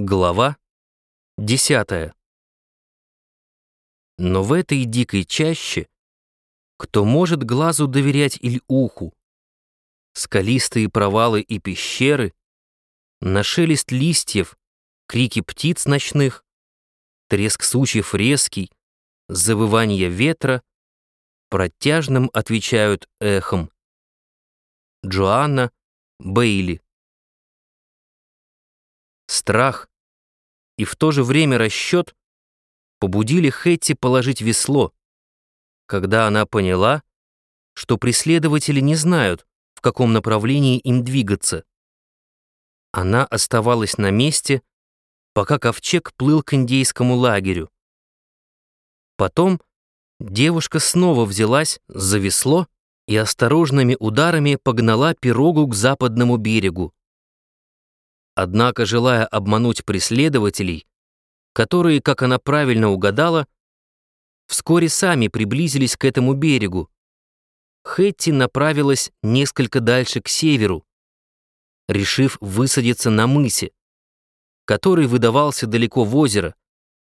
Глава десятая. Но в этой дикой чаще кто может глазу доверять или уху? Скалистые провалы и пещеры, на шелест листьев, крики птиц ночных, треск сучьев резкий, завывание ветра протяжным отвечают эхом. Джоанна Бейли Страх и в то же время расчет побудили Хэтти положить весло, когда она поняла, что преследователи не знают, в каком направлении им двигаться. Она оставалась на месте, пока ковчег плыл к индейскому лагерю. Потом девушка снова взялась за весло и осторожными ударами погнала пирогу к западному берегу. Однако, желая обмануть преследователей, которые, как она правильно угадала, вскоре сами приблизились к этому берегу, Хэтти направилась несколько дальше к северу, решив высадиться на мысе, который выдавался далеко в озеро,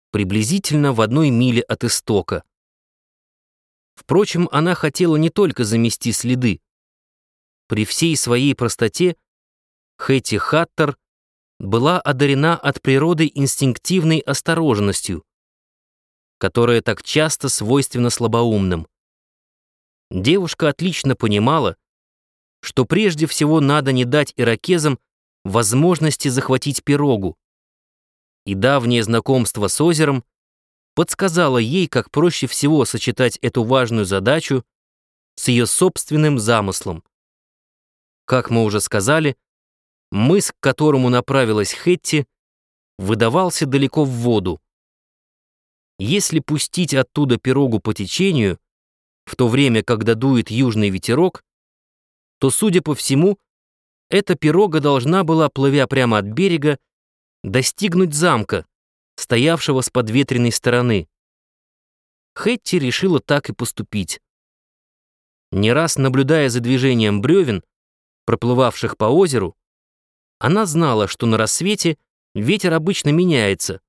приблизительно в одной миле от истока. Впрочем, она хотела не только замести следы. При всей своей простоте Хэти Хаттер была одарена от природы инстинктивной осторожностью, которая так часто свойственна слабоумным. Девушка отлично понимала, что прежде всего надо не дать иракезам возможности захватить пирогу. И давнее знакомство с озером подсказало ей, как проще всего сочетать эту важную задачу с ее собственным замыслом. Как мы уже сказали, Мыс, к которому направилась Хетти, выдавался далеко в воду. Если пустить оттуда пирогу по течению, в то время, когда дует южный ветерок, то, судя по всему, эта пирога должна была, плывя прямо от берега, достигнуть замка, стоявшего с подветренной стороны. Хетти решила так и поступить. Не раз наблюдая за движением бревен, проплывавших по озеру, она знала, что на рассвете ветер обычно меняется,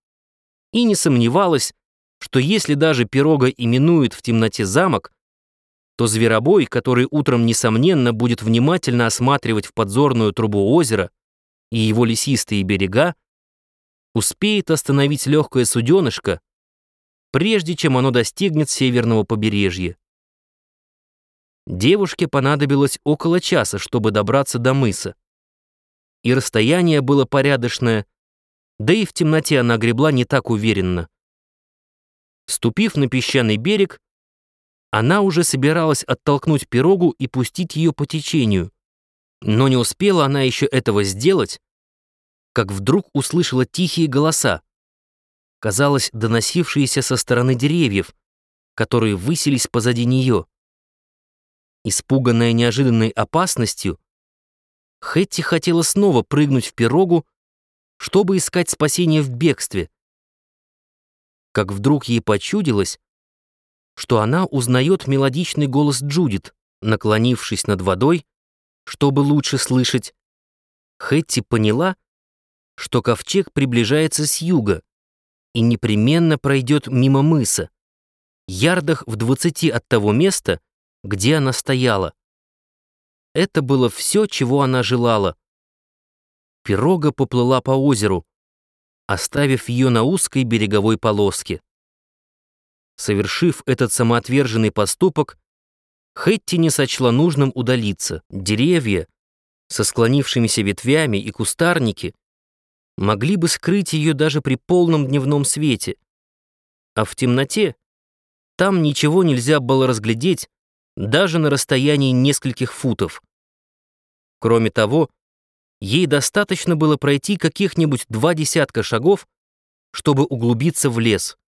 и не сомневалась, что если даже пирога именует в темноте замок, то зверобой, который утром, несомненно, будет внимательно осматривать в подзорную трубу озера и его лесистые берега, успеет остановить легкое суденышко, прежде чем оно достигнет северного побережья. Девушке понадобилось около часа, чтобы добраться до мыса и расстояние было порядочное, да и в темноте она гребла не так уверенно. Ступив на песчаный берег, она уже собиралась оттолкнуть пирогу и пустить ее по течению, но не успела она еще этого сделать, как вдруг услышала тихие голоса, казалось, доносившиеся со стороны деревьев, которые высились позади нее. Испуганная неожиданной опасностью, Хэтти хотела снова прыгнуть в пирогу, чтобы искать спасение в бегстве. Как вдруг ей почудилось, что она узнает мелодичный голос Джудит, наклонившись над водой, чтобы лучше слышать. Хэтти поняла, что ковчег приближается с юга и непременно пройдет мимо мыса, ярдах в двадцати от того места, где она стояла. Это было все, чего она желала. Пирога поплыла по озеру, оставив ее на узкой береговой полоске. Совершив этот самоотверженный поступок, Хэтти не сочла нужным удалиться. Деревья со склонившимися ветвями и кустарники могли бы скрыть ее даже при полном дневном свете. А в темноте там ничего нельзя было разглядеть, даже на расстоянии нескольких футов. Кроме того, ей достаточно было пройти каких-нибудь два десятка шагов, чтобы углубиться в лес.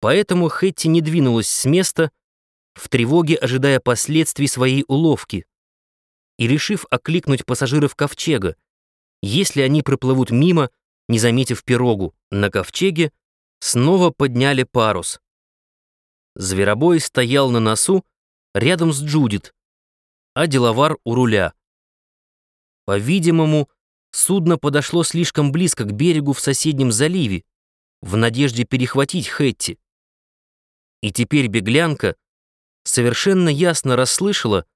Поэтому Хэтти не двинулась с места, в тревоге ожидая последствий своей уловки, и решив окликнуть пассажиров ковчега, если они проплывут мимо, не заметив пирогу, на ковчеге снова подняли парус. Зверобой стоял на носу, рядом с Джудит, а деловар у руля. По-видимому, судно подошло слишком близко к берегу в соседнем заливе, в надежде перехватить Хэтти. И теперь беглянка совершенно ясно расслышала,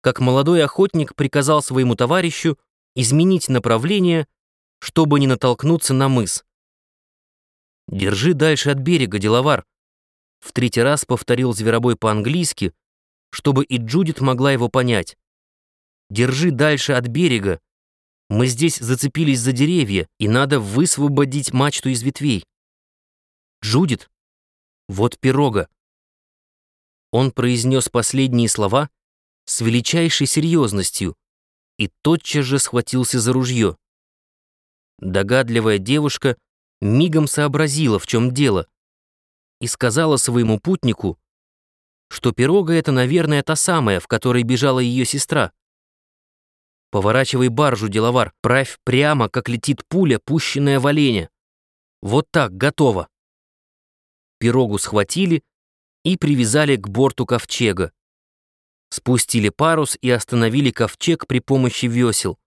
как молодой охотник приказал своему товарищу изменить направление, чтобы не натолкнуться на мыс. «Держи дальше от берега, деловар», — в третий раз повторил Зверобой по-английски, чтобы и Джудит могла его понять. «Держи дальше от берега. Мы здесь зацепились за деревья, и надо высвободить мачту из ветвей». «Джудит, вот пирога». Он произнес последние слова с величайшей серьезностью и тотчас же схватился за ружье. Догадливая девушка мигом сообразила, в чем дело, и сказала своему путнику, что пирога это, наверное, та самая, в которой бежала ее сестра. Поворачивай баржу, деловар, правь прямо, как летит пуля, пущенная в оленя. Вот так, готово. Пирогу схватили и привязали к борту ковчега. Спустили парус и остановили ковчег при помощи весел.